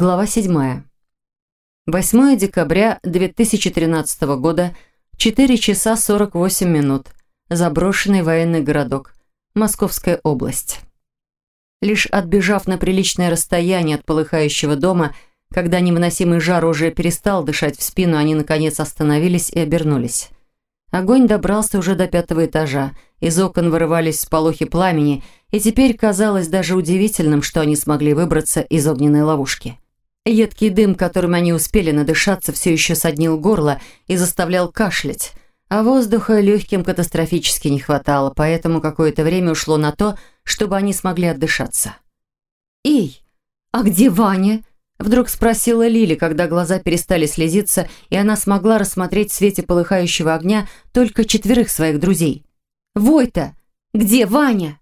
Глава 7. 8 декабря 2013 года, 4 часа 48 минут. Заброшенный военный городок. Московская область. Лишь отбежав на приличное расстояние от полыхающего дома, когда невыносимый жар уже перестал дышать в спину, они наконец остановились и обернулись. Огонь добрался уже до пятого этажа, из окон вырывались сполохи пламени, и теперь казалось даже удивительным, что они смогли выбраться из огненной ловушки. Едкий дым, которым они успели надышаться, все еще соднил горло и заставлял кашлять, а воздуха легким катастрофически не хватало, поэтому какое-то время ушло на то, чтобы они смогли отдышаться. «Эй, а где Ваня?» Вдруг спросила Лили, когда глаза перестали слезиться, и она смогла рассмотреть в свете полыхающего огня только четверых своих друзей. «Войта! Где Ваня?»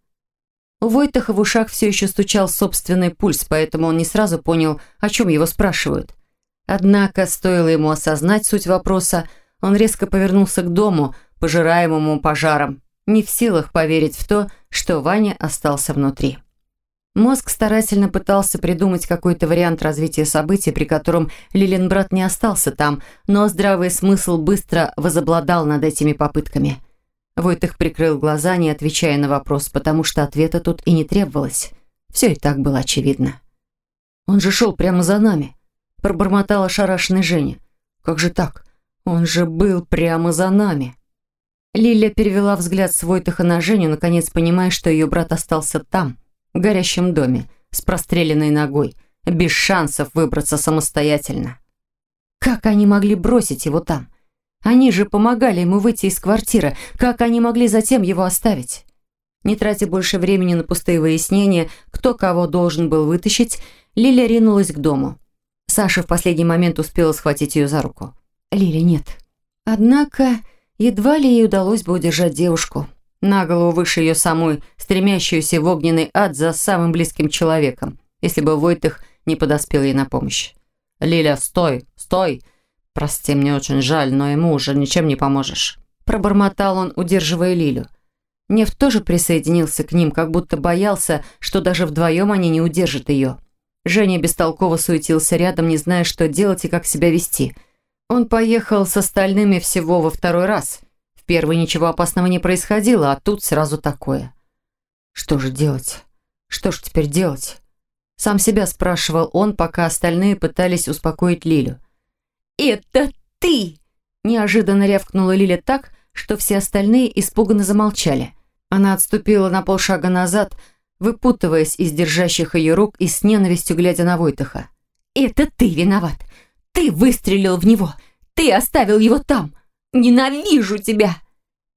У Войтаха в ушах все еще стучал собственный пульс, поэтому он не сразу понял, о чем его спрашивают. Однако, стоило ему осознать суть вопроса, он резко повернулся к дому, пожираемому пожаром, не в силах поверить в то, что Ваня остался внутри. Мозг старательно пытался придумать какой-то вариант развития событий, при котором Лиленбрат не остался там, но здравый смысл быстро возобладал над этими попытками. Войтых прикрыл глаза, не отвечая на вопрос, потому что ответа тут и не требовалось. Все и так было очевидно. «Он же шел прямо за нами», – пробормотала шарашенная Женя. «Как же так? Он же был прямо за нами». Лиля перевела взгляд с Войтыха на Женю, наконец понимая, что ее брат остался там – в горящем доме, с простреленной ногой, без шансов выбраться самостоятельно. Как они могли бросить его там? Они же помогали ему выйти из квартиры. Как они могли затем его оставить? Не тратя больше времени на пустые выяснения, кто кого должен был вытащить, Лиля ринулась к дому. Саша в последний момент успела схватить ее за руку. Лили нет. Однако, едва ли ей удалось бы удержать девушку на голову выше ее самой, стремящуюся в огненный ад за самым близким человеком, если бы Войтых не подоспел ей на помощь. «Лиля, стой, стой! Прости, мне очень жаль, но ему уже ничем не поможешь». Пробормотал он, удерживая Лилю. Нев тоже присоединился к ним, как будто боялся, что даже вдвоем они не удержат ее. Женя бестолково суетился рядом, не зная, что делать и как себя вести. Он поехал с остальными всего во второй раз – первый ничего опасного не происходило, а тут сразу такое. Что же делать? Что ж теперь делать? Сам себя спрашивал он, пока остальные пытались успокоить Лилю. «Это ты!» Неожиданно рявкнула Лиля так, что все остальные испуганно замолчали. Она отступила на полшага назад, выпутываясь из держащих ее рук и с ненавистью глядя на Войтаха. «Это ты виноват! Ты выстрелил в него! Ты оставил его там! Ненавижу тебя!»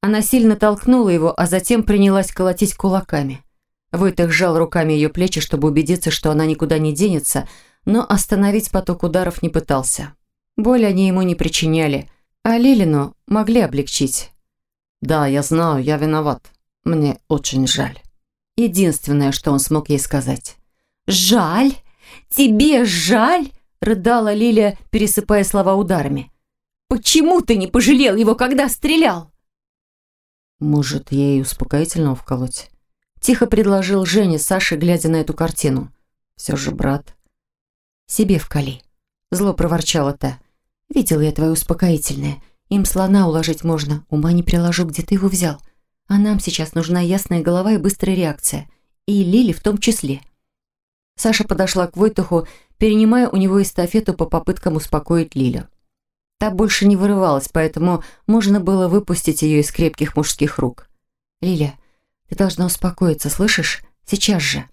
Она сильно толкнула его, а затем принялась колотить кулаками. Войтых сжал руками ее плечи, чтобы убедиться, что она никуда не денется, но остановить поток ударов не пытался. Боль они ему не причиняли, а Лилину могли облегчить. «Да, я знаю, я виноват. Мне очень жаль». Единственное, что он смог ей сказать. «Жаль? Тебе жаль?» – рыдала Лилия, пересыпая слова ударами. Почему ты не пожалел его, когда стрелял?» «Может, ей успокоительного вколоть?» Тихо предложил Женя Саше, глядя на эту картину. «Все же брат». «Себе вкали», — зло проворчала та. «Видел я твое успокоительное. Им слона уложить можно. Ума не приложу, где ты его взял. А нам сейчас нужна ясная голова и быстрая реакция. И Лили в том числе». Саша подошла к Войтуху, перенимая у него эстафету по попыткам успокоить Лилю. Та больше не вырывалась, поэтому можно было выпустить ее из крепких мужских рук. «Лиля, ты должна успокоиться, слышишь? Сейчас же!»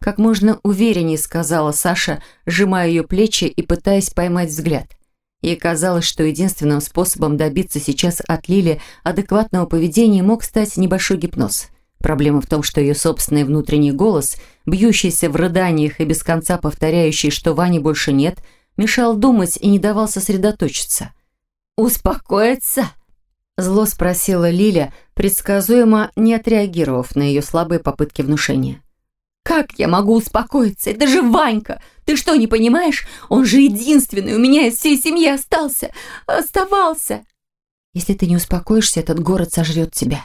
Как можно увереннее сказала Саша, сжимая ее плечи и пытаясь поймать взгляд. Ей казалось, что единственным способом добиться сейчас от Лили адекватного поведения мог стать небольшой гипноз. Проблема в том, что ее собственный внутренний голос, бьющийся в рыданиях и без конца повторяющий, что Вани больше нет – мешал думать и не давал сосредоточиться. «Успокоиться?» Зло спросила Лиля, предсказуемо не отреагировав на ее слабые попытки внушения. «Как я могу успокоиться? Это же Ванька! Ты что, не понимаешь? Он же единственный у меня из всей семьи остался! Оставался!» «Если ты не успокоишься, этот город сожрет тебя».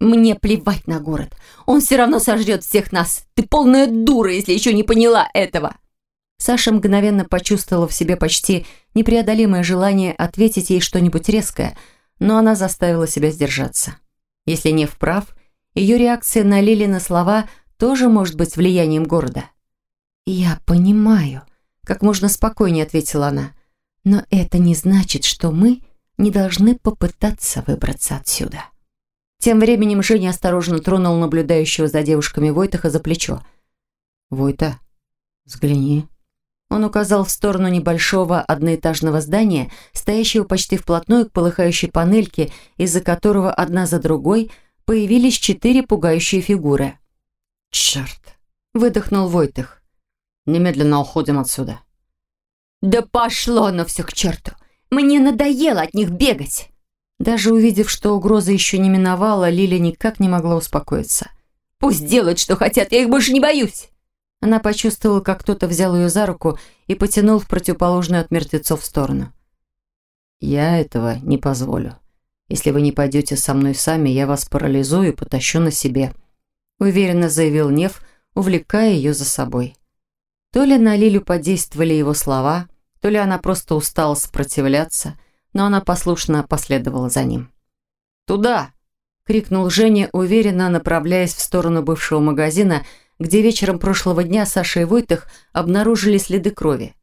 «Мне плевать на город. Он все равно сожрет всех нас. Ты полная дура, если еще не поняла этого!» Саша мгновенно почувствовала в себе почти непреодолимое желание ответить ей что-нибудь резкое, но она заставила себя сдержаться. Если не вправ, ее реакция на Лилины слова тоже может быть влиянием города. «Я понимаю», — как можно спокойнее ответила она, «но это не значит, что мы не должны попытаться выбраться отсюда». Тем временем Женя осторожно тронул наблюдающего за девушками Войтаха за плечо. «Войта, взгляни». Он указал в сторону небольшого одноэтажного здания, стоящего почти вплотную к полыхающей панельке, из-за которого одна за другой появились четыре пугающие фигуры. «Черт!» – выдохнул Войтых. «Немедленно уходим отсюда». «Да пошло оно все к черту! Мне надоело от них бегать!» Даже увидев, что угроза еще не миновала, Лиля никак не могла успокоиться. «Пусть делают, что хотят, я их больше не боюсь!» Она почувствовала, как кто-то взял ее за руку и потянул в противоположную от мертвецов сторону. «Я этого не позволю. Если вы не пойдете со мной сами, я вас парализую и потащу на себе», уверенно заявил Нев, увлекая ее за собой. То ли на Лилю подействовали его слова, то ли она просто устала сопротивляться, но она послушно последовала за ним. «Туда!» — крикнул Женя, уверенно направляясь в сторону бывшего магазина, где вечером прошлого дня Саша и Войтых обнаружили следы крови.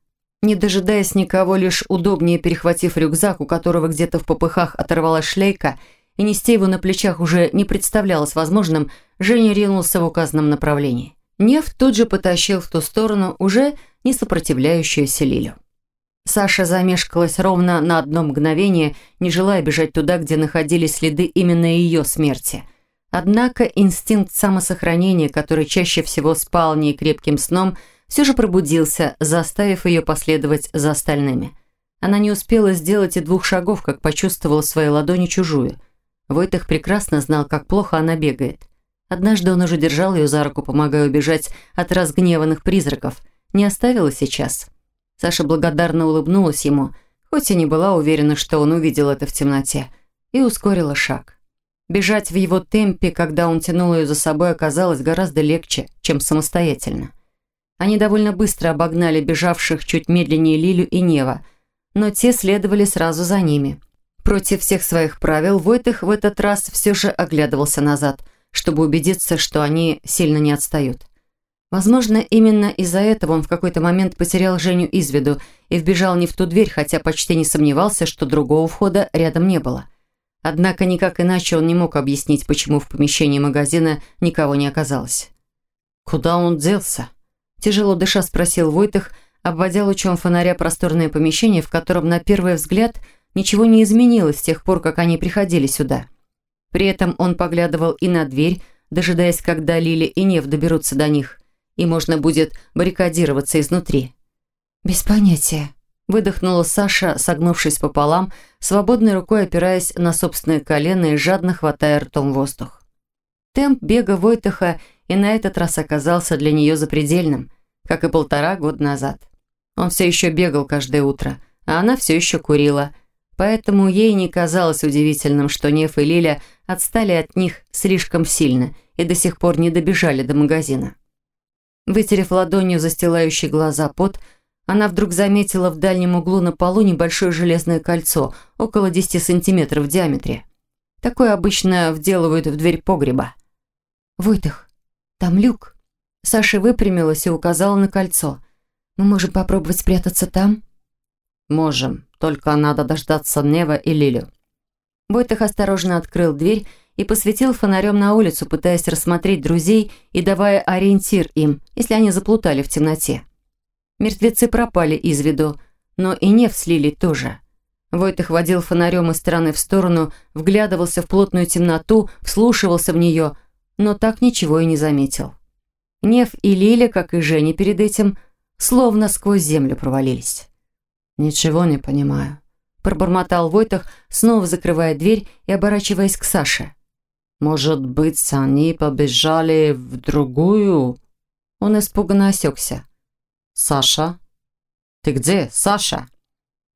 Не дожидаясь никого, лишь удобнее перехватив рюкзак, у которого где-то в попыхах оторвалась шлейка, и нести его на плечах уже не представлялось возможным, Женя ринулся в указанном направлении. Нев тут же потащил в ту сторону уже не сопротивляющуюся Лилю. Саша замешкалась ровно на одно мгновение, не желая бежать туда, где находились следы именно ее смерти – Однако инстинкт самосохранения, который чаще всего спал не крепким сном, все же пробудился, заставив ее последовать за остальными. Она не успела сделать и двух шагов, как почувствовала в своей ладони чужую. Войтых прекрасно знал, как плохо она бегает. Однажды он уже держал ее за руку, помогая убежать от разгневанных призраков. Не оставила сейчас. Саша благодарно улыбнулась ему, хоть и не была уверена, что он увидел это в темноте, и ускорила шаг. Бежать в его темпе, когда он тянул ее за собой, оказалось гораздо легче, чем самостоятельно. Они довольно быстро обогнали бежавших чуть медленнее Лилю и Нева, но те следовали сразу за ними. Против всех своих правил Войтых в этот раз все же оглядывался назад, чтобы убедиться, что они сильно не отстают. Возможно, именно из-за этого он в какой-то момент потерял Женю из виду и вбежал не в ту дверь, хотя почти не сомневался, что другого входа рядом не было. Однако никак иначе он не мог объяснить, почему в помещении магазина никого не оказалось. «Куда он делся?» Тяжело дыша спросил Войтых, обводя лучом фонаря просторное помещение, в котором на первый взгляд ничего не изменилось с тех пор, как они приходили сюда. При этом он поглядывал и на дверь, дожидаясь, когда Лили и Нев доберутся до них, и можно будет баррикадироваться изнутри. «Без понятия», Выдохнула Саша, согнувшись пополам, свободной рукой опираясь на собственные колено и жадно хватая ртом воздух. Темп бега Войтаха и на этот раз оказался для нее запредельным, как и полтора года назад. Он все еще бегал каждое утро, а она все еще курила, поэтому ей не казалось удивительным, что Неф и Лиля отстали от них слишком сильно и до сих пор не добежали до магазина. Вытерев ладонью застилающий глаза пот, она вдруг заметила в дальнем углу на полу небольшое железное кольцо, около 10 сантиметров в диаметре. Такое обычно вделывают в дверь погреба. «Войтых, там люк». Саша выпрямилась и указала на кольцо. «Мы можем попробовать спрятаться там?» «Можем, только надо дождаться Нева и Лилю». Войтых осторожно открыл дверь и посветил фонарем на улицу, пытаясь рассмотреть друзей и давая ориентир им, если они заплутали в темноте. Мертвецы пропали из виду, но и неф слили тоже. Войтых водил фонарем из стороны в сторону, вглядывался в плотную темноту, вслушивался в нее, но так ничего и не заметил. Нев и Лиля, как и Женя перед этим, словно сквозь землю провалились. «Ничего не понимаю», – пробормотал Войтах, снова закрывая дверь и оборачиваясь к Саше. «Может быть, они побежали в другую?» Он испуганно осекся. «Саша? Ты где, Саша?»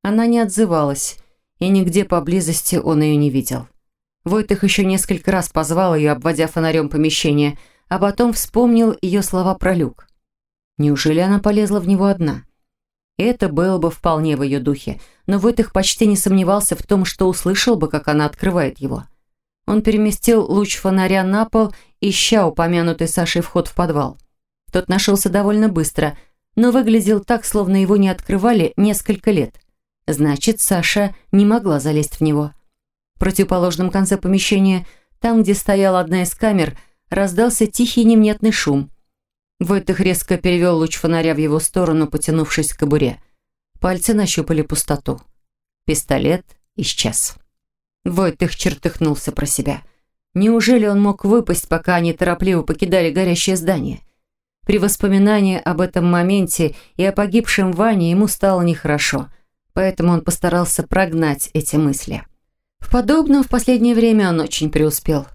Она не отзывалась, и нигде поблизости он ее не видел. Войтых еще несколько раз позвал ее, обводя фонарем помещение, а потом вспомнил ее слова про люк. Неужели она полезла в него одна? Это было бы вполне в ее духе, но Войтых почти не сомневался в том, что услышал бы, как она открывает его. Он переместил луч фонаря на пол, ища упомянутый Сашей вход в подвал. Тот нашелся довольно быстро, но выглядел так, словно его не открывали несколько лет. Значит, Саша не могла залезть в него. В противоположном конце помещения, там, где стояла одна из камер, раздался тихий невнятный шум. Войтых резко перевел луч фонаря в его сторону, потянувшись к кобуре. Пальцы нащупали пустоту. Пистолет исчез. Войтых чертыхнулся про себя. Неужели он мог выпасть, пока они торопливо покидали горящее здание? При воспоминании об этом моменте и о погибшем Ване ему стало нехорошо, поэтому он постарался прогнать эти мысли. В подобном в последнее время он очень преуспел.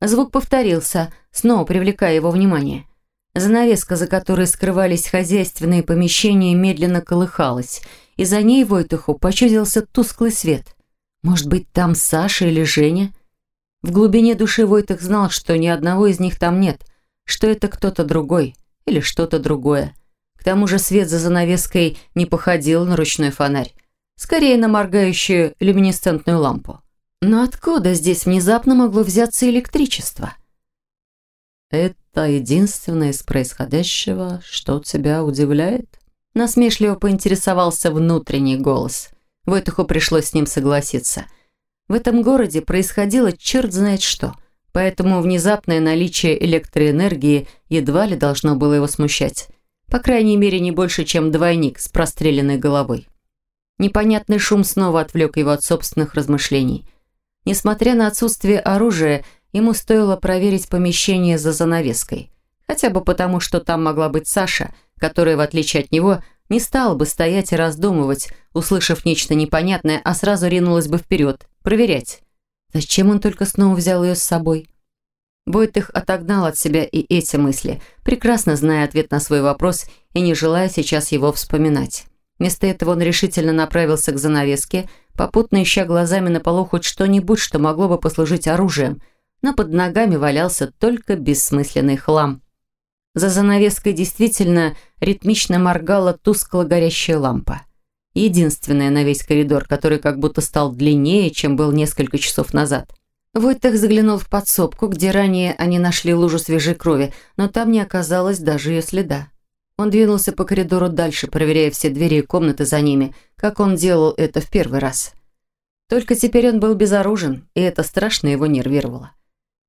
Звук повторился, снова привлекая его внимание. Занавеска, за которой скрывались хозяйственные помещения, медленно колыхалась, и за ней Войтуху почудился тусклый свет. Может быть, там Саша или Женя? В глубине души Войтых знал, что ни одного из них там нет, что это кто-то другой или что-то другое. К тому же свет за занавеской не походил на ручной фонарь, скорее на моргающую люминесцентную лампу. Но откуда здесь внезапно могло взяться электричество? «Это единственное из происходящего, что тебя удивляет?» Насмешливо поинтересовался внутренний голос. Войтуху пришлось с ним согласиться. В этом городе происходило черт знает что, поэтому внезапное наличие электроэнергии едва ли должно было его смущать. По крайней мере, не больше, чем двойник с простреленной головой. Непонятный шум снова отвлек его от собственных размышлений. Несмотря на отсутствие оружия, ему стоило проверить помещение за занавеской. Хотя бы потому, что там могла быть Саша, которая, в отличие от него, не стала бы стоять и раздумывать, услышав нечто непонятное, а сразу ринулась бы вперед, проверять. Зачем он только снова взял ее с собой? Войтых отогнал от себя и эти мысли, прекрасно зная ответ на свой вопрос и не желая сейчас его вспоминать. Вместо этого он решительно направился к занавеске, попутно ища глазами на полу хоть что-нибудь, что могло бы послужить оружием, но под ногами валялся только бессмысленный хлам. За занавеской действительно ритмично моргала тускло горящая лампа. Единственная на весь коридор, который как будто стал длиннее, чем был несколько часов назад. Войтах заглянул в подсобку, где ранее они нашли лужу свежей крови, но там не оказалось даже ее следа. Он двинулся по коридору дальше, проверяя все двери и комнаты за ними, как он делал это в первый раз. Только теперь он был безоружен, и это страшно его нервировало.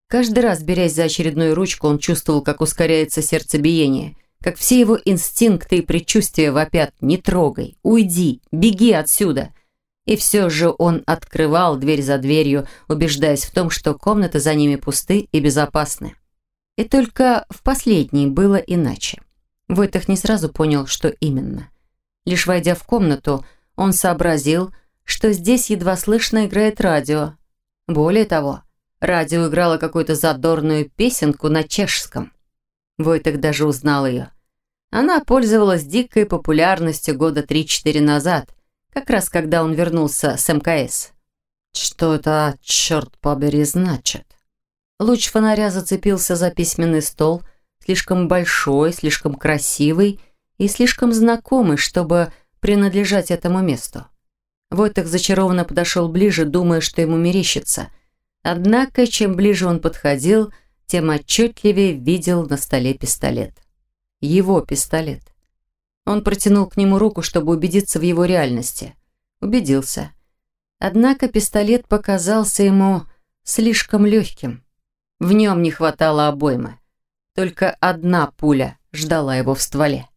Каждый раз, берясь за очередную ручку, он чувствовал, как ускоряется сердцебиение, как все его инстинкты и предчувствия вопят «Не трогай! Уйди! Беги отсюда!» И все же он открывал дверь за дверью, убеждаясь в том, что комнаты за ними пусты и безопасны. И только в последней было иначе. Войтах не сразу понял, что именно. Лишь войдя в комнату, он сообразил, что здесь едва слышно играет радио. Более того, Радио играло какую-то задорную песенку на чешском. Войтек даже узнал ее. Она пользовалась дикой популярностью года 3-4 назад, как раз когда он вернулся с МКС. Что это, черт побери, значит? Луч фонаря зацепился за письменный стол, слишком большой, слишком красивый и слишком знакомый, чтобы принадлежать этому месту. Войтых зачарованно подошел ближе, думая, что ему мерещится – Однако, чем ближе он подходил, тем отчетливее видел на столе пистолет. Его пистолет. Он протянул к нему руку, чтобы убедиться в его реальности. Убедился. Однако пистолет показался ему слишком легким. В нем не хватало обоймы. Только одна пуля ждала его в стволе.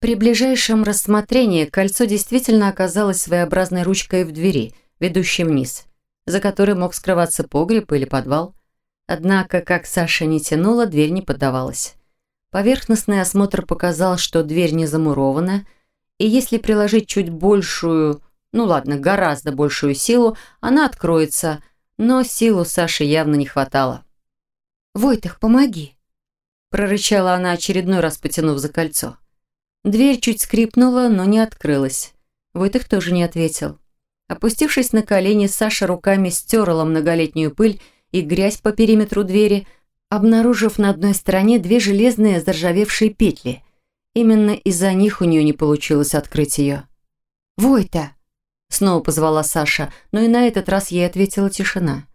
При ближайшем рассмотрении кольцо действительно оказалось своеобразной ручкой в двери, ведущей вниз – за которой мог скрываться погреб или подвал. Однако, как Саша не тянула, дверь не поддавалась. Поверхностный осмотр показал, что дверь не замурована, и если приложить чуть большую, ну ладно, гораздо большую силу, она откроется, но силу Саши явно не хватало. «Войтых, помоги!» прорычала она очередной раз, потянув за кольцо. Дверь чуть скрипнула, но не открылась. Войтых тоже не ответил. Опустившись на колени, Саша руками стерла многолетнюю пыль и грязь по периметру двери, обнаружив на одной стороне две железные заржавевшие петли. Именно из-за них у нее не получилось открыть ее. «Войта!» Снова позвала Саша, но и на этот раз ей ответила тишина.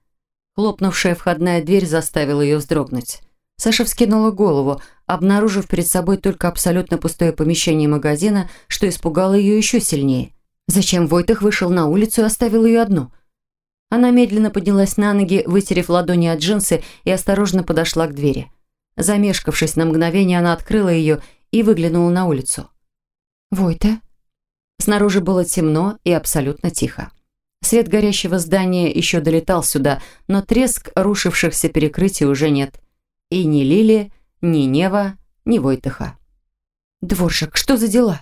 Хлопнувшая входная дверь заставила ее вздрогнуть. Саша вскинула голову, обнаружив перед собой только абсолютно пустое помещение магазина, что испугало ее еще сильнее. Зачем Войтых вышел на улицу и оставил ее одну? Она медленно поднялась на ноги, вытерев ладони от джинсы и осторожно подошла к двери. Замешкавшись на мгновение, она открыла ее и выглянула на улицу. «Войта?» Снаружи было темно и абсолютно тихо. Свет горящего здания еще долетал сюда, но треск рушившихся перекрытий уже нет. И ни Лили, ни Нева, ни Войтыха. «Дворжик, что за дела?»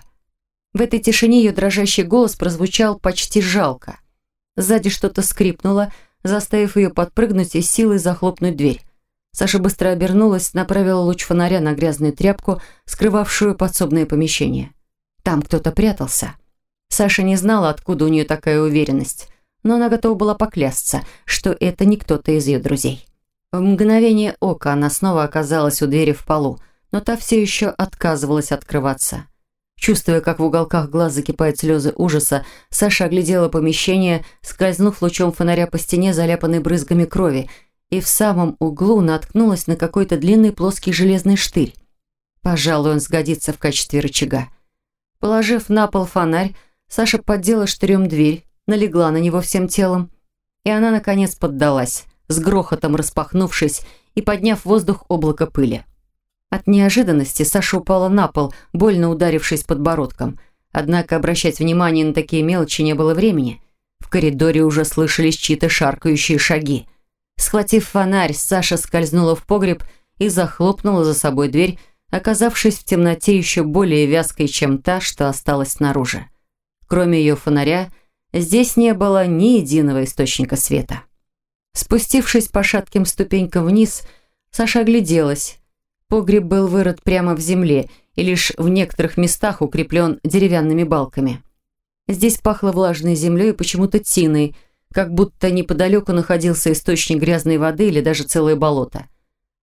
В этой тишине ее дрожащий голос прозвучал почти жалко. Сзади что-то скрипнуло, заставив ее подпрыгнуть и силой захлопнуть дверь. Саша быстро обернулась, направила луч фонаря на грязную тряпку, скрывавшую подсобное помещение. Там кто-то прятался. Саша не знала, откуда у нее такая уверенность, но она готова была поклясться, что это не кто-то из ее друзей. В мгновение ока она снова оказалась у двери в полу, но та все еще отказывалась открываться. Чувствуя, как в уголках глаз закипают слезы ужаса, Саша оглядела помещение, скользнув лучом фонаря по стене, заляпанной брызгами крови, и в самом углу наткнулась на какой-то длинный плоский железный штырь. Пожалуй, он сгодится в качестве рычага. Положив на пол фонарь, Саша поддела штырем дверь, налегла на него всем телом, и она, наконец, поддалась, с грохотом распахнувшись и подняв в воздух облако пыли. От неожиданности Саша упала на пол, больно ударившись подбородком. Однако обращать внимание на такие мелочи не было времени. В коридоре уже слышались чьи-то шаркающие шаги. Схватив фонарь, Саша скользнула в погреб и захлопнула за собой дверь, оказавшись в темноте еще более вязкой, чем та, что осталась снаружи. Кроме ее фонаря, здесь не было ни единого источника света. Спустившись по шатким ступенькам вниз, Саша огляделась. Погреб был вырыт прямо в земле и лишь в некоторых местах укреплен деревянными балками. Здесь пахло влажной землей и почему-то тиной, как будто неподалеку находился источник грязной воды или даже целое болото.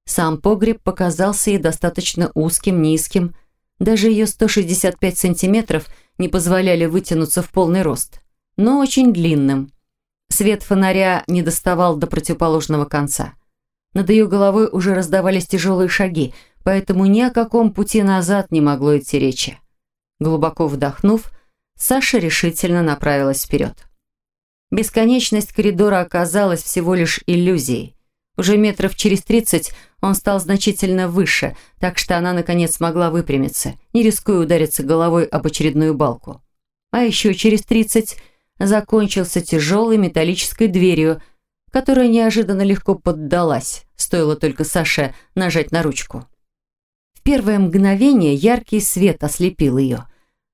Сам погреб показался ей достаточно узким, низким. Даже ее 165 сантиметров – не позволяли вытянуться в полный рост, но очень длинным. Свет фонаря не доставал до противоположного конца. Над ее головой уже раздавались тяжелые шаги, поэтому ни о каком пути назад не могло идти речи. Глубоко вдохнув, Саша решительно направилась вперед. Бесконечность коридора оказалась всего лишь иллюзией. Уже метров через тридцать он стал значительно выше, так что она, наконец, смогла выпрямиться, не рискуя удариться головой об очередную балку. А еще через тридцать закончился тяжелой металлической дверью, которая неожиданно легко поддалась, стоило только Саше нажать на ручку. В первое мгновение яркий свет ослепил ее.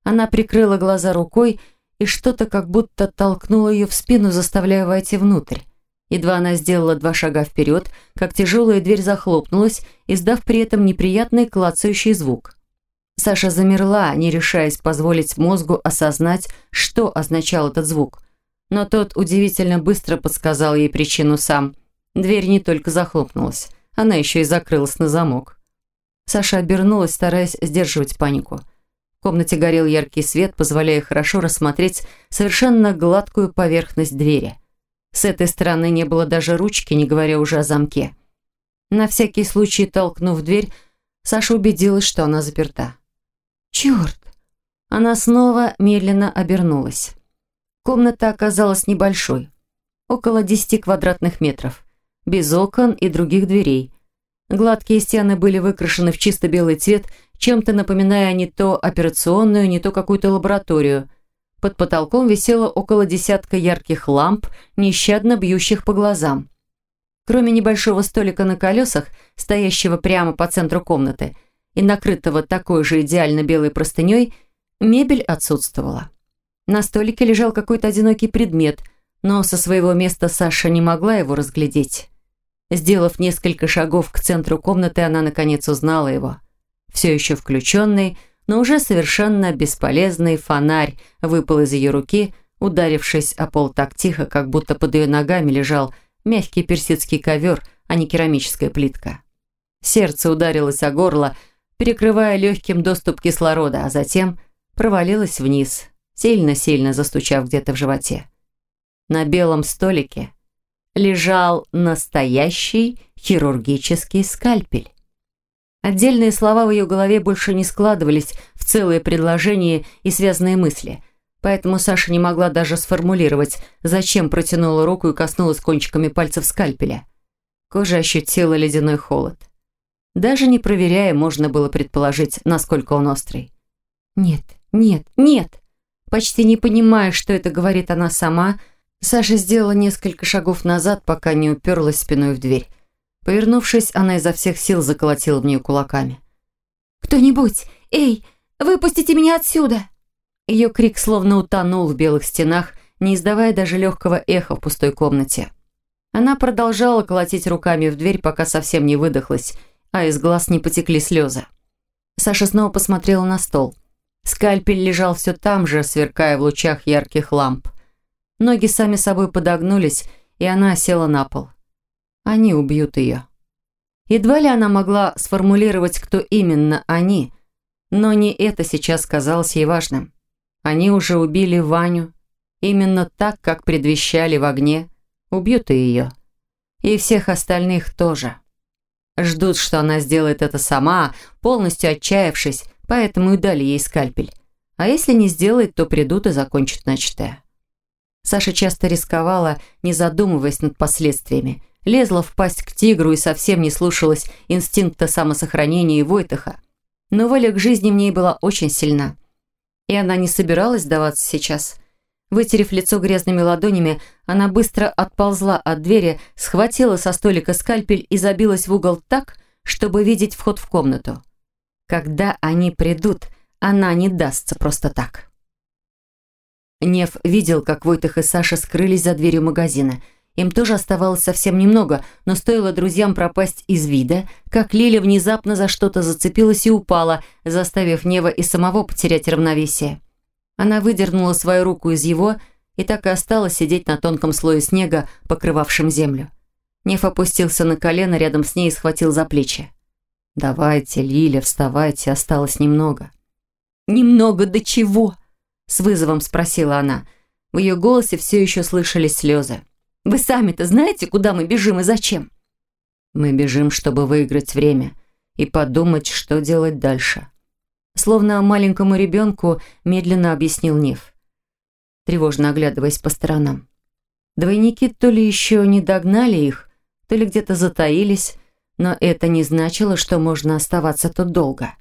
Она прикрыла глаза рукой, и что-то как будто толкнуло ее в спину, заставляя войти внутрь. Едва она сделала два шага вперед, как тяжелая дверь захлопнулась, издав при этом неприятный клацающий звук. Саша замерла, не решаясь позволить мозгу осознать, что означал этот звук. Но тот удивительно быстро подсказал ей причину сам. Дверь не только захлопнулась, она еще и закрылась на замок. Саша обернулась, стараясь сдерживать панику. В комнате горел яркий свет, позволяя хорошо рассмотреть совершенно гладкую поверхность двери – с этой стороны не было даже ручки, не говоря уже о замке. На всякий случай, толкнув дверь, Саша убедилась, что она заперта. «Черт!» Она снова медленно обернулась. Комната оказалась небольшой, около 10 квадратных метров, без окон и других дверей. Гладкие стены были выкрашены в чисто белый цвет, чем-то напоминая не то операционную, не то какую-то лабораторию – под потолком висело около десятка ярких ламп, нещадно бьющих по глазам. Кроме небольшого столика на колесах, стоящего прямо по центру комнаты, и накрытого такой же идеально белой простыней, мебель отсутствовала. На столике лежал какой-то одинокий предмет, но со своего места Саша не могла его разглядеть. Сделав несколько шагов к центру комнаты, она наконец узнала его. Все еще включенный, но уже совершенно бесполезный фонарь выпал из ее руки, ударившись о пол так тихо, как будто под ее ногами лежал мягкий персидский ковер, а не керамическая плитка. Сердце ударилось о горло, перекрывая легким доступ кислорода, а затем провалилась вниз, сильно-сильно застучав где-то в животе. На белом столике лежал настоящий хирургический скальпель. Отдельные слова в ее голове больше не складывались в целые предложения и связанные мысли, поэтому Саша не могла даже сформулировать, зачем протянула руку и коснулась кончиками пальцев скальпеля. Кожа ощутила ледяной холод. Даже не проверяя, можно было предположить, насколько он острый. «Нет, нет, нет!» Почти не понимая, что это говорит она сама, Саша сделала несколько шагов назад, пока не уперлась спиной в дверь. Повернувшись, она изо всех сил заколотила в нее кулаками. «Кто-нибудь! Эй, выпустите меня отсюда!» Ее крик словно утонул в белых стенах, не издавая даже легкого эха в пустой комнате. Она продолжала колотить руками в дверь, пока совсем не выдохлась, а из глаз не потекли слезы. Саша снова посмотрела на стол. Скальпель лежал все там же, сверкая в лучах ярких ламп. Ноги сами собой подогнулись, и она села на пол. Они убьют ее. Едва ли она могла сформулировать, кто именно они, но не это сейчас казалось ей важным. Они уже убили Ваню, именно так, как предвещали в огне, убьют и ее. И всех остальных тоже. Ждут, что она сделает это сама, полностью отчаявшись, поэтому и дали ей скальпель. А если не сделает, то придут и закончат начатое. Саша часто рисковала, не задумываясь над последствиями, лезла в пасть к тигру и совсем не слушалась инстинкта самосохранения и Войтаха. Но воля к жизни в ней была очень сильна. И она не собиралась сдаваться сейчас. Вытерев лицо грязными ладонями, она быстро отползла от двери, схватила со столика скальпель и забилась в угол так, чтобы видеть вход в комнату. Когда они придут, она не дастся просто так. Нев видел, как Войтах и Саша скрылись за дверью магазина – им тоже оставалось совсем немного, но стоило друзьям пропасть из вида, как Лиля внезапно за что-то зацепилась и упала, заставив Нева и самого потерять равновесие. Она выдернула свою руку из его и так и осталась сидеть на тонком слое снега, покрывавшем землю. Нев опустился на колено рядом с ней и схватил за плечи. «Давайте, Лиля, вставайте, осталось немного». «Немного до чего?» – с вызовом спросила она. В ее голосе все еще слышались слезы. Вы сами-то знаете, куда мы бежим и зачем?» «Мы бежим, чтобы выиграть время и подумать, что делать дальше». Словно маленькому ребенку медленно объяснил Нев, тревожно оглядываясь по сторонам. Двойники то ли еще не догнали их, то ли где-то затаились, но это не значило, что можно оставаться тут долго.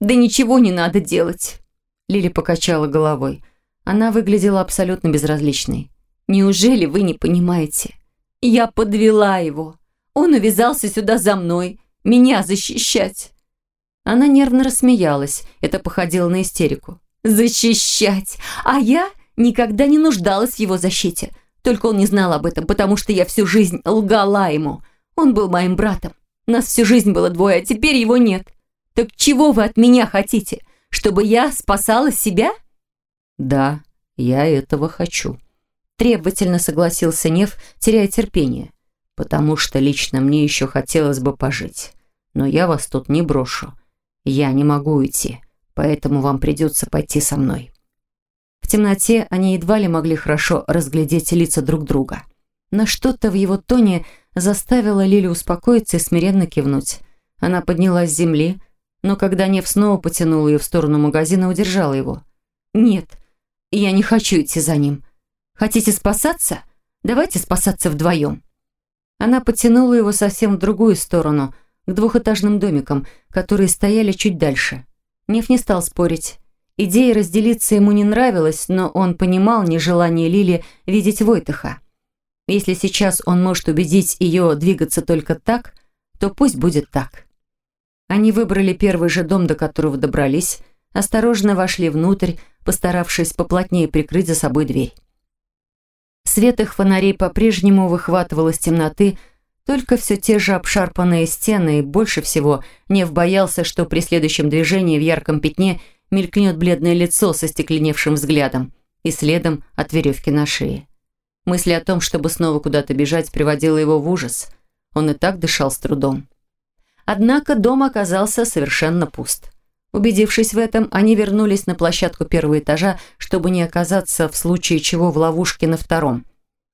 «Да ничего не надо делать!» Лили покачала головой. Она выглядела абсолютно безразличной. Неужели вы не понимаете? Я подвела его. Он увязался сюда за мной, меня защищать. Она нервно рассмеялась. Это походило на истерику. Защищать! А я никогда не нуждалась в его защите. Только он не знал об этом, потому что я всю жизнь лгала ему. Он был моим братом. Нас всю жизнь было двое, а теперь его нет. Так чего вы от меня хотите? Чтобы я спасала себя? Да, я этого хочу. Требовательно согласился Нев, теряя терпение. «Потому что лично мне еще хотелось бы пожить. Но я вас тут не брошу. Я не могу уйти, поэтому вам придется пойти со мной». В темноте они едва ли могли хорошо разглядеть лица друг друга. Но что-то в его тоне заставило Лили успокоиться и смиренно кивнуть. Она поднялась с земли, но когда Нев снова потянул ее в сторону магазина, удержала его. «Нет, я не хочу идти за ним. Хотите спасаться? Давайте спасаться вдвоем». Она потянула его совсем в другую сторону, к двухэтажным домикам, которые стояли чуть дальше. Нев не стал спорить. Идея разделиться ему не нравилась, но он понимал нежелание Лили видеть Войтаха. Если сейчас он может убедить ее двигаться только так, то пусть будет так. Они выбрали первый же дом, до которого добрались, осторожно вошли внутрь, постаравшись поплотнее прикрыть за собой дверь. Свет их фонарей по-прежнему выхватывал из темноты только все те же обшарпанные стены, и больше всего Нев боялся, что при следующем движении в ярком пятне мелькнет бледное лицо со стекленевшим взглядом и следом от веревки на шее. Мысль о том, чтобы снова куда-то бежать, приводила его в ужас. Он и так дышал с трудом. Однако дом оказался совершенно пуст. Убедившись в этом, они вернулись на площадку первого этажа, чтобы не оказаться в случае чего в ловушке на втором.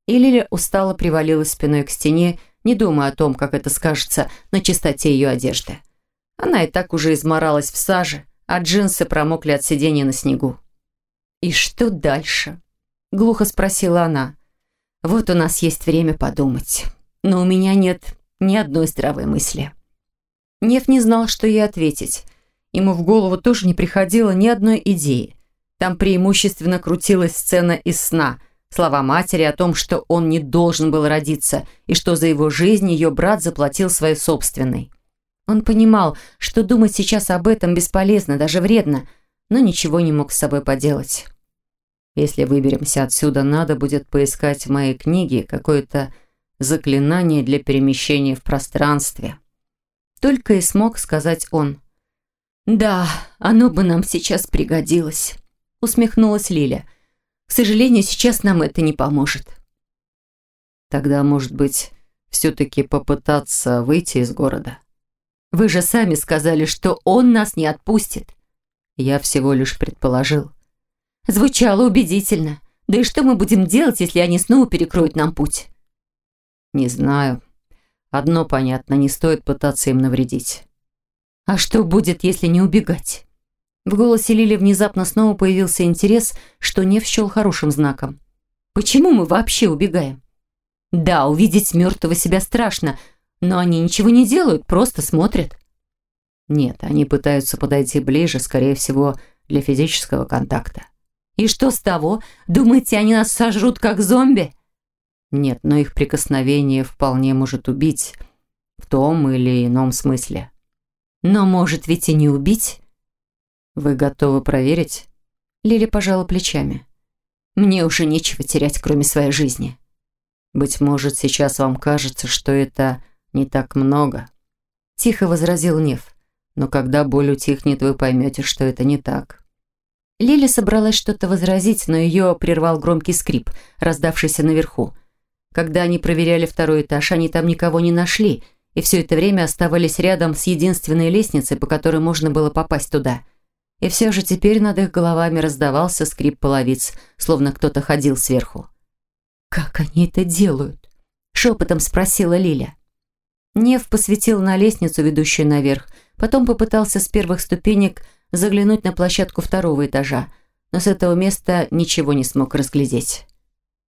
И Лиля устало привалилась спиной к стене, не думая о том, как это скажется на чистоте ее одежды. Она и так уже изморалась в саже, а джинсы промокли от сидения на снегу. «И что дальше?» – глухо спросила она. «Вот у нас есть время подумать, но у меня нет ни одной здравой мысли». Нев не знал, что ей ответить. Ему в голову тоже не приходило ни одной идеи. Там преимущественно крутилась сцена из сна, слова матери о том, что он не должен был родиться и что за его жизнь ее брат заплатил своей собственной. Он понимал, что думать сейчас об этом бесполезно, даже вредно, но ничего не мог с собой поделать. Если выберемся отсюда, надо будет поискать в моей книге какое-то заклинание для перемещения в пространстве. Только и смог сказать он. «Да, оно бы нам сейчас пригодилось», — усмехнулась Лиля. «К сожалению, сейчас нам это не поможет». «Тогда, может быть, все-таки попытаться выйти из города?» Вы же сами сказали, что он нас не отпустит. Я всего лишь предположил. Звучало убедительно. Да и что мы будем делать, если они снова перекроют нам путь? Не знаю. Одно понятно, не стоит пытаться им навредить. А что будет, если не убегать? В голосе Лили внезапно снова появился интерес, что не счел хорошим знаком. Почему мы вообще убегаем? Да, увидеть мертвого себя страшно, но они ничего не делают, просто смотрят. Нет, они пытаются подойти ближе, скорее всего, для физического контакта. И что с того? Думаете, они нас сожрут, как зомби? Нет, но их прикосновение вполне может убить. В том или ином смысле. Но может ведь и не убить? Вы готовы проверить? Лили пожала плечами. Мне уже нечего терять, кроме своей жизни. Быть может, сейчас вам кажется, что это не так много», – тихо возразил Нев. «Но когда боль утихнет, вы поймете, что это не так». Лиля собралась что-то возразить, но ее прервал громкий скрип, раздавшийся наверху. Когда они проверяли второй этаж, они там никого не нашли, и все это время оставались рядом с единственной лестницей, по которой можно было попасть туда. И все же теперь над их головами раздавался скрип половиц, словно кто-то ходил сверху. «Как они это делают?» – шепотом спросила Лиля. Нев посветил на лестницу, ведущую наверх, потом попытался с первых ступенек заглянуть на площадку второго этажа, но с этого места ничего не смог разглядеть.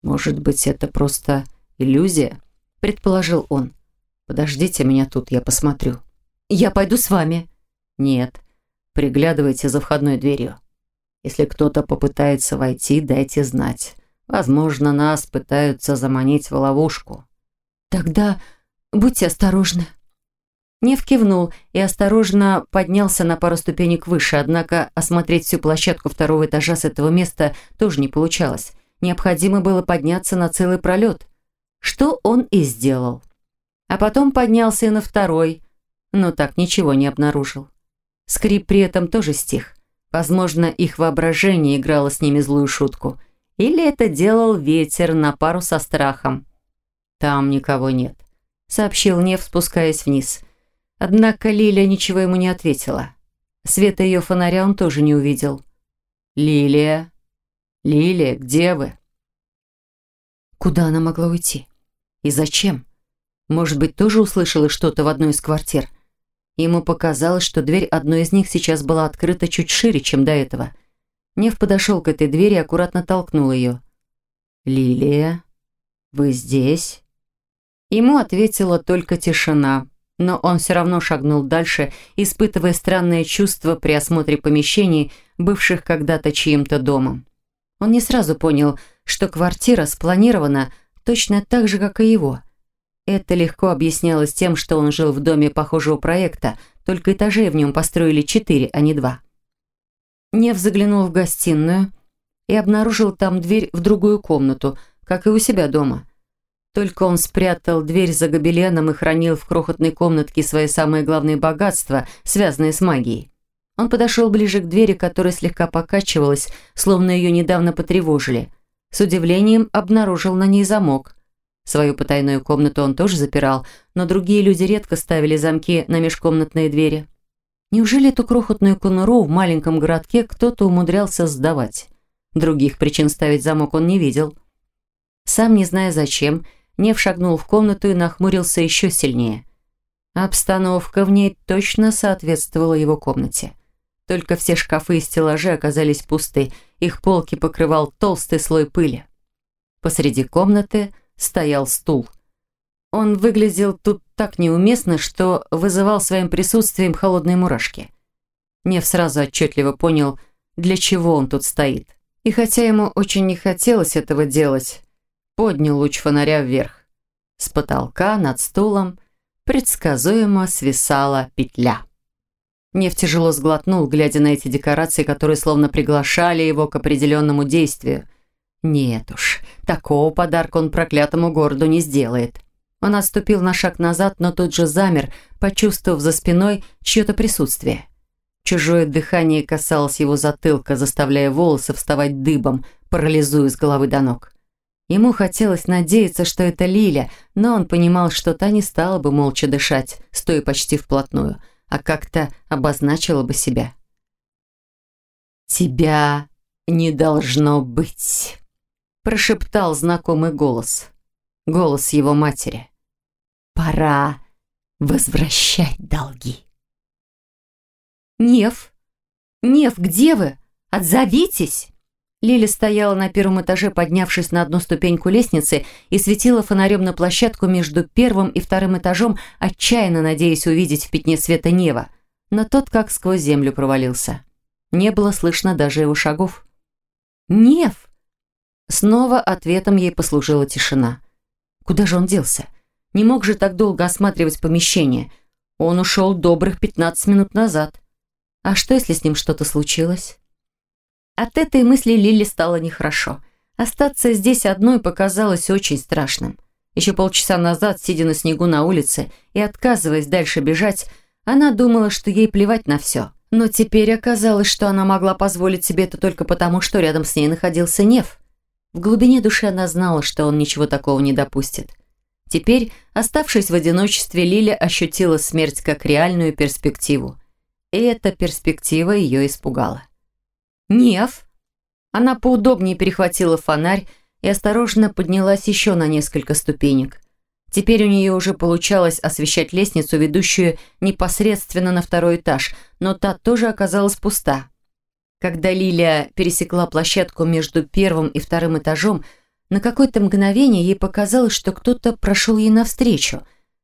«Может быть, это просто иллюзия?» – предположил он. «Подождите меня тут, я посмотрю». «Я пойду с вами». «Нет, приглядывайте за входной дверью. Если кто-то попытается войти, дайте знать. Возможно, нас пытаются заманить в ловушку». «Тогда Будьте осторожны». Нев кивнул и осторожно поднялся на пару ступенек выше, однако осмотреть всю площадку второго этажа с этого места тоже не получалось. Необходимо было подняться на целый пролет, что он и сделал. А потом поднялся и на второй, но так ничего не обнаружил. Скрип при этом тоже стих. Возможно, их воображение играло с ними злую шутку. Или это делал ветер на пару со страхом. Там никого нет. – сообщил Нев, спускаясь вниз. Однако Лилия ничего ему не ответила. Света ее фонаря он тоже не увидел. «Лилия? Лилия, где вы?» Куда она могла уйти? И зачем? Может быть, тоже услышала что-то в одной из квартир? Ему показалось, что дверь одной из них сейчас была открыта чуть шире, чем до этого. Нев подошел к этой двери и аккуратно толкнул ее. «Лилия, вы здесь?» Ему ответила только тишина, но он все равно шагнул дальше, испытывая странное чувство при осмотре помещений, бывших когда-то чьим-то домом. Он не сразу понял, что квартира спланирована точно так же, как и его. Это легко объяснялось тем, что он жил в доме похожего проекта, только этажей в нем построили четыре, а не два. Нев заглянул в гостиную и обнаружил там дверь в другую комнату, как и у себя дома – только он спрятал дверь за гобеленом и хранил в крохотной комнатке свои самые главные богатства, связанные с магией. Он подошел ближе к двери, которая слегка покачивалась, словно ее недавно потревожили. С удивлением обнаружил на ней замок. Свою потайную комнату он тоже запирал, но другие люди редко ставили замки на межкомнатные двери. Неужели эту крохотную конуру в маленьком городке кто-то умудрялся сдавать? Других причин ставить замок он не видел. Сам не зная зачем, Нев шагнул в комнату и нахмурился еще сильнее. Обстановка в ней точно соответствовала его комнате. Только все шкафы и стеллажи оказались пусты, их полки покрывал толстый слой пыли. Посреди комнаты стоял стул. Он выглядел тут так неуместно, что вызывал своим присутствием холодные мурашки. Нев сразу отчетливо понял, для чего он тут стоит. И хотя ему очень не хотелось этого делать, поднял луч фонаря вверх. С потолка над стулом предсказуемо свисала петля. Нев тяжело сглотнул, глядя на эти декорации, которые словно приглашали его к определенному действию. Нет уж, такого подарка он проклятому городу не сделает. Он отступил на шаг назад, но тут же замер, почувствовав за спиной чье-то присутствие. Чужое дыхание касалось его затылка, заставляя волосы вставать дыбом, парализуя с головы до ног. Ему хотелось надеяться, что это Лиля, но он понимал, что та не стала бы молча дышать, стоя почти вплотную, а как-то обозначила бы себя. «Тебя не должно быть», – прошептал знакомый голос. Голос его матери. «Пора возвращать долги». «Нев! Нев, где вы? Отзовитесь!» Лиля стояла на первом этаже, поднявшись на одну ступеньку лестницы и светила фонарем на площадку между первым и вторым этажом, отчаянно надеясь увидеть в пятне света Нева. Но тот как сквозь землю провалился. Не было слышно даже его шагов. «Нев!» Снова ответом ей послужила тишина. Куда же он делся? Не мог же так долго осматривать помещение. Он ушел добрых 15 минут назад. А что, если с ним что-то случилось? От этой мысли Лили стало нехорошо. Остаться здесь одной показалось очень страшным. Еще полчаса назад, сидя на снегу на улице и отказываясь дальше бежать, она думала, что ей плевать на все. Но теперь оказалось, что она могла позволить себе это только потому, что рядом с ней находился Нев. В глубине души она знала, что он ничего такого не допустит. Теперь, оставшись в одиночестве, Лиля ощутила смерть как реальную перспективу – и эта перспектива ее испугала. «Нев!» Она поудобнее перехватила фонарь и осторожно поднялась еще на несколько ступенек. Теперь у нее уже получалось освещать лестницу, ведущую непосредственно на второй этаж, но та тоже оказалась пуста. Когда Лилия пересекла площадку между первым и вторым этажом, на какое-то мгновение ей показалось, что кто-то прошел ей навстречу.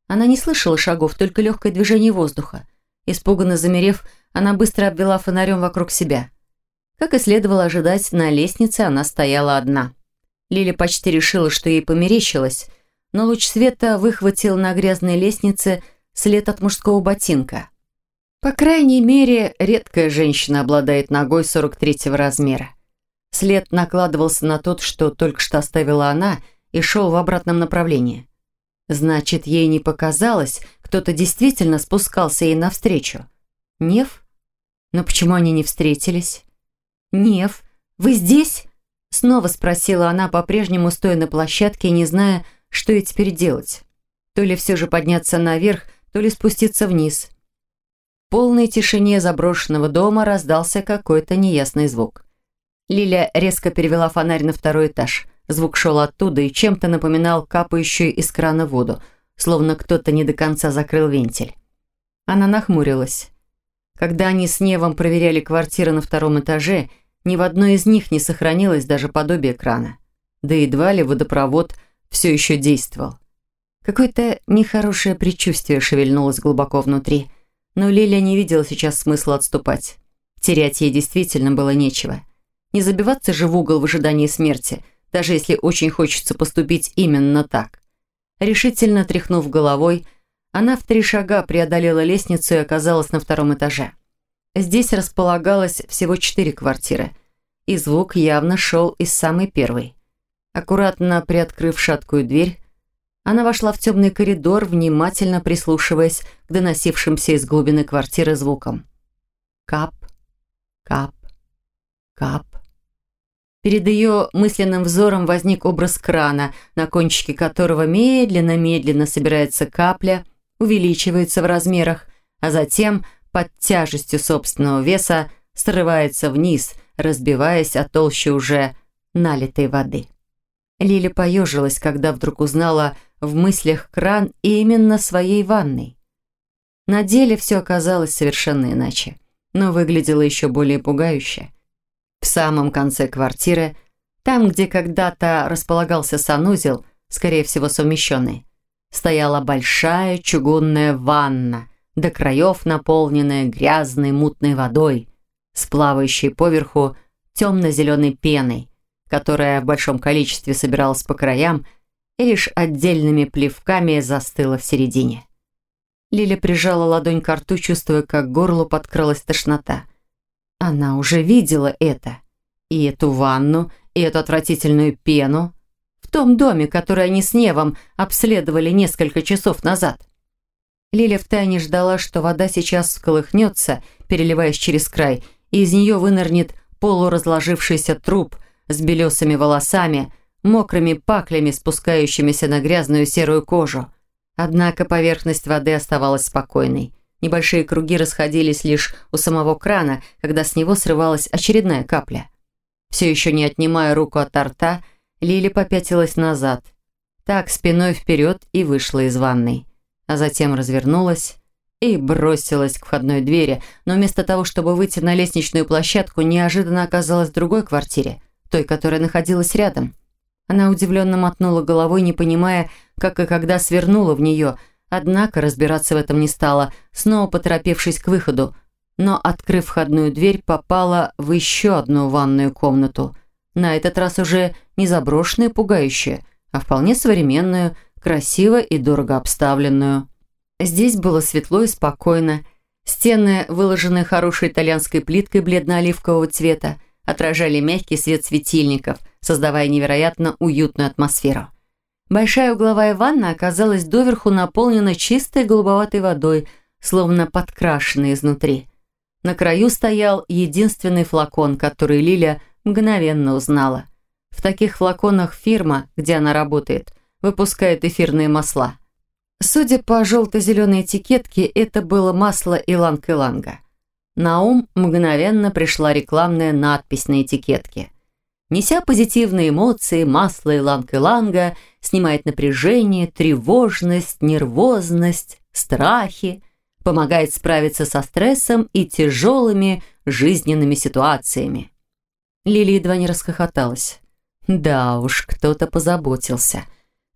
Она не слышала шагов, только легкое движение воздуха. Испуганно замерев, она быстро обвела фонарем вокруг себя. Как и следовало ожидать, на лестнице она стояла одна. Лиля почти решила, что ей померещилось, но луч света выхватил на грязной лестнице след от мужского ботинка. По крайней мере, редкая женщина обладает ногой 43-го размера. След накладывался на тот, что только что оставила она, и шел в обратном направлении. Значит, ей не показалось, кто-то действительно спускался ей навстречу. Нев? Но почему они не встретились? Нев, вы здесь? Снова спросила она, по-прежнему стоя на площадке, не зная, что ей теперь делать. То ли все же подняться наверх, то ли спуститься вниз. В полной тишине заброшенного дома раздался какой-то неясный звук. Лиля резко перевела фонарь на второй этаж. Звук шел оттуда и чем-то напоминал капающую из крана воду – словно кто-то не до конца закрыл вентиль. Она нахмурилась. Когда они с Невом проверяли квартиры на втором этаже, ни в одной из них не сохранилось даже подобие крана. Да едва ли водопровод все еще действовал. Какое-то нехорошее предчувствие шевельнулось глубоко внутри, но Лилия не видела сейчас смысла отступать. Терять ей действительно было нечего. Не забиваться же в угол в ожидании смерти, даже если очень хочется поступить именно так. Решительно тряхнув головой, она в три шага преодолела лестницу и оказалась на втором этаже. Здесь располагалось всего четыре квартиры, и звук явно шел из самой первой. Аккуратно приоткрыв шаткую дверь, она вошла в темный коридор, внимательно прислушиваясь к доносившимся из глубины квартиры звукам. Кап, кап, кап. Перед ее мысленным взором возник образ крана, на кончике которого медленно-медленно собирается капля, увеличивается в размерах, а затем под тяжестью собственного веса срывается вниз, разбиваясь о толще уже налитой воды. Лиля поежилась, когда вдруг узнала в мыслях кран именно своей ванной. На деле все оказалось совершенно иначе, но выглядело еще более пугающе. В самом конце квартиры, там, где когда-то располагался санузел, скорее всего совмещенный, стояла большая чугунная ванна, до краев наполненная грязной мутной водой, с плавающей поверху темно-зеленой пеной, которая в большом количестве собиралась по краям и лишь отдельными плевками застыла в середине. Лиля прижала ладонь к рту, чувствуя, как к горлу подкралась тошнота. Она уже видела это. И эту ванну, и эту отвратительную пену. В том доме, который они с Невом обследовали несколько часов назад. Лиля втайне ждала, что вода сейчас всколыхнется, переливаясь через край, из нее вынырнет полуразложившийся труп – с белесыми волосами, мокрыми паклями, спускающимися на грязную серую кожу. Однако поверхность воды оставалась спокойной. Небольшие круги расходились лишь у самого крана, когда с него срывалась очередная капля. Все еще не отнимая руку от рта, Лили попятилась назад. Так, спиной вперед и вышла из ванной. А затем развернулась и бросилась к входной двери, но вместо того, чтобы выйти на лестничную площадку, неожиданно оказалась в другой квартире – той, которая находилась рядом. Она удивленно мотнула головой, не понимая, как и когда свернула в нее, однако разбираться в этом не стала, снова поторопившись к выходу, но, открыв входную дверь, попала в еще одну ванную комнату. На этот раз уже не заброшенную пугающую, а вполне современную, красиво и дорого обставленную. Здесь было светло и спокойно. Стены, выложенные хорошей итальянской плиткой бледно-оливкового цвета, отражали мягкий свет светильников, создавая невероятно уютную атмосферу. Большая угловая ванна оказалась доверху наполнена чистой голубоватой водой, словно подкрашенной изнутри. На краю стоял единственный флакон, который Лиля мгновенно узнала. В таких флаконах фирма, где она работает, выпускает эфирные масла. Судя по желто-зеленой этикетке, это было масло иланг-иланга. На ум мгновенно пришла рекламная надпись на этикетке. Неся позитивные эмоции, масло иланг-иланга снимает напряжение, тревожность, нервозность, страхи, помогает справиться со стрессом и тяжелыми жизненными ситуациями. Лили едва не расхохоталась. Да уж, кто-то позаботился.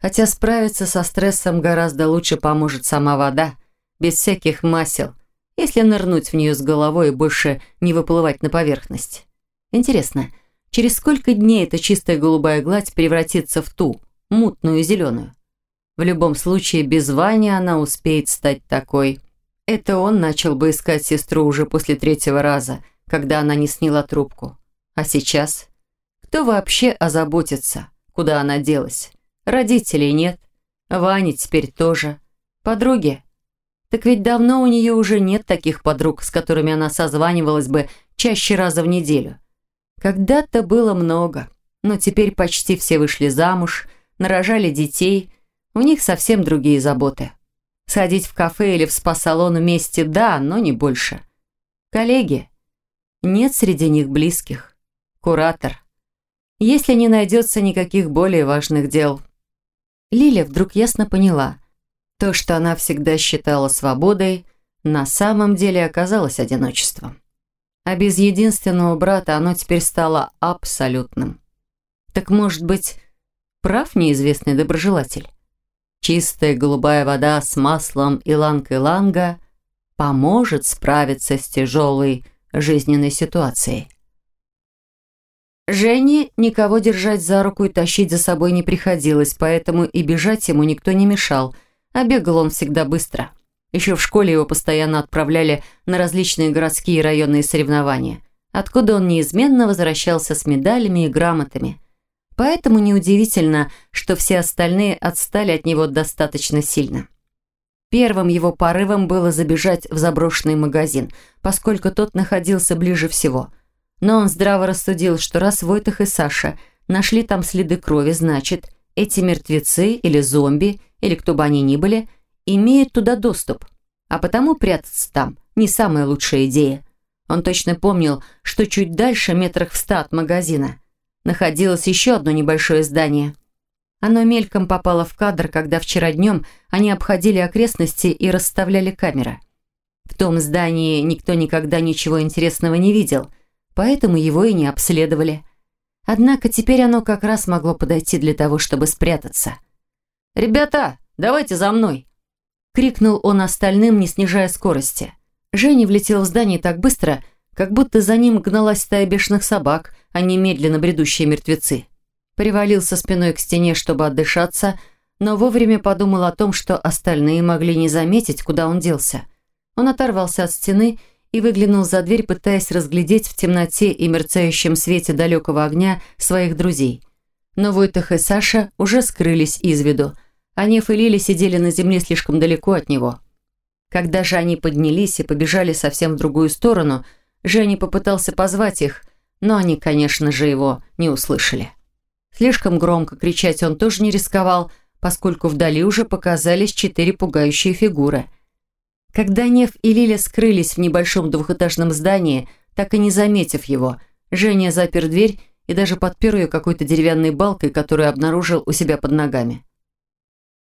Хотя справиться со стрессом гораздо лучше поможет сама вода, без всяких масел – если нырнуть в нее с головой и больше не выплывать на поверхность. Интересно, через сколько дней эта чистая голубая гладь превратится в ту, мутную зеленую? В любом случае, без Вани она успеет стать такой. Это он начал бы искать сестру уже после третьего раза, когда она не сняла трубку. А сейчас? Кто вообще озаботится, куда она делась? Родителей нет. Вани теперь тоже. Подруги? Так ведь давно у нее уже нет таких подруг, с которыми она созванивалась бы чаще раза в неделю. Когда-то было много, но теперь почти все вышли замуж, нарожали детей, у них совсем другие заботы. Сходить в кафе или в спа-салон вместе – да, но не больше. Коллеги? Нет среди них близких. Куратор. Если не найдется никаких более важных дел. Лиля вдруг ясно поняла – то, что она всегда считала свободой, на самом деле оказалось одиночеством. А без единственного брата оно теперь стало абсолютным. Так может быть, прав неизвестный доброжелатель? Чистая голубая вода с маслом иланг-иланга поможет справиться с тяжелой жизненной ситуацией. Жене никого держать за руку и тащить за собой не приходилось, поэтому и бежать ему никто не мешал – а бегал он всегда быстро. Еще в школе его постоянно отправляли на различные городские и районные соревнования, откуда он неизменно возвращался с медалями и грамотами. Поэтому неудивительно, что все остальные отстали от него достаточно сильно. Первым его порывом было забежать в заброшенный магазин, поскольку тот находился ближе всего. Но он здраво рассудил, что раз Войтах и Саша нашли там следы крови, значит, эти мертвецы или зомби, или кто бы они ни были, имеют туда доступ. А потому прятаться там не самая лучшая идея. Он точно помнил, что чуть дальше, метрах в ста от магазина, находилось еще одно небольшое здание. Оно мельком попало в кадр, когда вчера днем они обходили окрестности и расставляли камеры. В том здании никто никогда ничего интересного не видел, поэтому его и не обследовали. Однако теперь оно как раз могло подойти для того, чтобы спрятаться. «Ребята, давайте за мной!» Крикнул он остальным, не снижая скорости. Женя влетел в здание так быстро, как будто за ним гналась стая бешеных собак, а не медленно бредущие мертвецы. Привалился спиной к стене, чтобы отдышаться, но вовремя подумал о том, что остальные могли не заметить, куда он делся. Он оторвался от стены и выглянул за дверь, пытаясь разглядеть в темноте и мерцающем свете далекого огня своих друзей. Но Войтах и Саша уже скрылись из виду, Неф и Лили сидели на земле слишком далеко от него. Когда же они поднялись и побежали совсем в другую сторону, Женя попытался позвать их, но они, конечно же, его не услышали. Слишком громко кричать он тоже не рисковал, поскольку вдали уже показались четыре пугающие фигуры. Когда Нев и Лиля скрылись в небольшом двухэтажном здании, так и не заметив его, Женя запер дверь и даже подпер ее какой-то деревянной балкой, которую обнаружил у себя под ногами.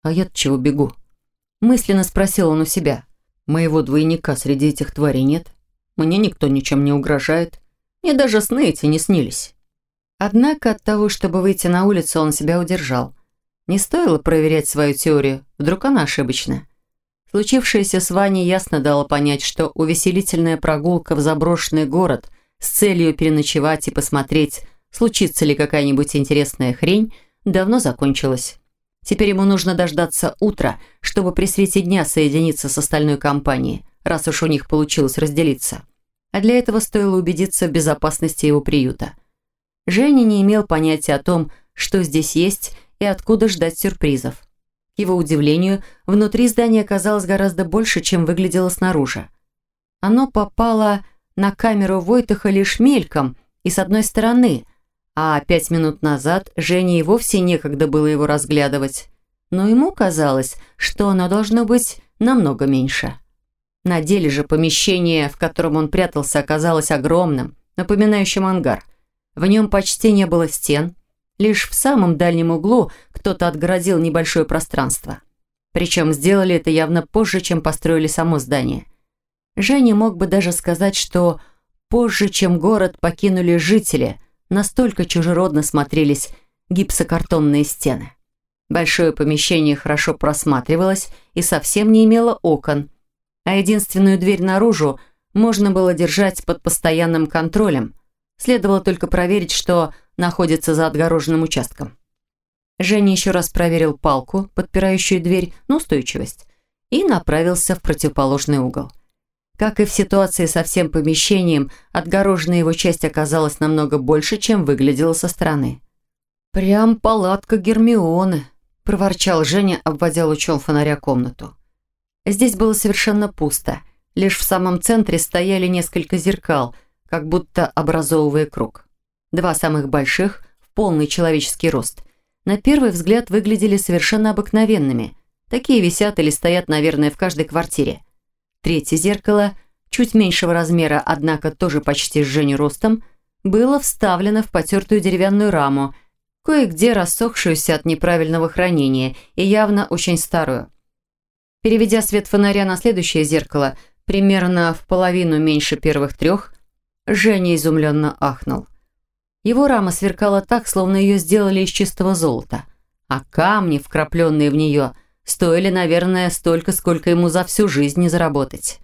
«А я-то чего бегу?» Мысленно спросил он у себя. «Моего двойника среди этих тварей нет. Мне никто ничем не угрожает. Мне даже сны эти не снились». Однако от того, чтобы выйти на улицу, он себя удержал. Не стоило проверять свою теорию, вдруг она ошибочна. Случившееся с Ваней ясно дало понять, что увеселительная прогулка в заброшенный город с целью переночевать и посмотреть, случится ли какая-нибудь интересная хрень, давно закончилась. Теперь ему нужно дождаться утра, чтобы при свете дня соединиться с остальной компанией, раз уж у них получилось разделиться. А для этого стоило убедиться в безопасности его приюта. Женя не имел понятия о том, что здесь есть и откуда ждать сюрпризов. К его удивлению, внутри здания оказалось гораздо больше, чем выглядело снаружи. Оно попало на камеру Войтаха лишь мельком и с одной стороны – а пять минут назад Жене и вовсе некогда было его разглядывать. Но ему казалось, что оно должно быть намного меньше. На деле же помещение, в котором он прятался, оказалось огромным, напоминающим ангар. В нем почти не было стен. Лишь в самом дальнем углу кто-то отгородил небольшое пространство. Причем сделали это явно позже, чем построили само здание. Женя мог бы даже сказать, что позже, чем город покинули жители – Настолько чужеродно смотрелись гипсокартонные стены. Большое помещение хорошо просматривалось и совсем не имело окон, а единственную дверь наружу можно было держать под постоянным контролем. Следовало только проверить, что находится за отгороженным участком. Женя еще раз проверил палку, подпирающую дверь, на устойчивость, и направился в противоположный угол. Как и в ситуации со всем помещением, отгороженная его часть оказалась намного больше, чем выглядела со стороны. «Прям палатка Гермионы», – проворчал Женя, обводя лучом фонаря комнату. Здесь было совершенно пусто. Лишь в самом центре стояли несколько зеркал, как будто образовывая круг. Два самых больших, в полный человеческий рост. На первый взгляд выглядели совершенно обыкновенными. Такие висят или стоят, наверное, в каждой квартире – Третье зеркало, чуть меньшего размера, однако тоже почти с Женю ростом, было вставлено в потертую деревянную раму, кое-где рассохшуюся от неправильного хранения и явно очень старую. Переведя свет фонаря на следующее зеркало, примерно в половину меньше первых трех, Женя изумленно ахнул. Его рама сверкала так, словно ее сделали из чистого золота, а камни, вкрапленные в нее, стоили, наверное, столько, сколько ему за всю жизнь не заработать.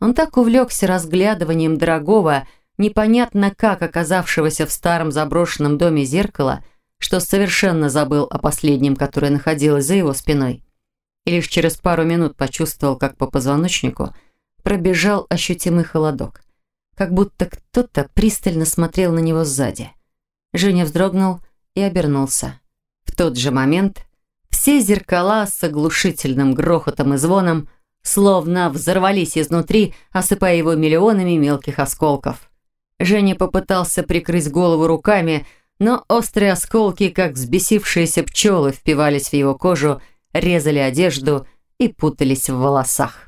Он так увлекся разглядыванием дорогого, непонятно как оказавшегося в старом заброшенном доме зеркала, что совершенно забыл о последнем, которое находилось за его спиной. И лишь через пару минут почувствовал, как по позвоночнику пробежал ощутимый холодок. Как будто кто-то пристально смотрел на него сзади. Женя вздрогнул и обернулся. В тот же момент все зеркала с оглушительным грохотом и звоном словно взорвались изнутри, осыпая его миллионами мелких осколков. Женя попытался прикрыть голову руками, но острые осколки, как взбесившиеся пчелы, впивались в его кожу, резали одежду и путались в волосах.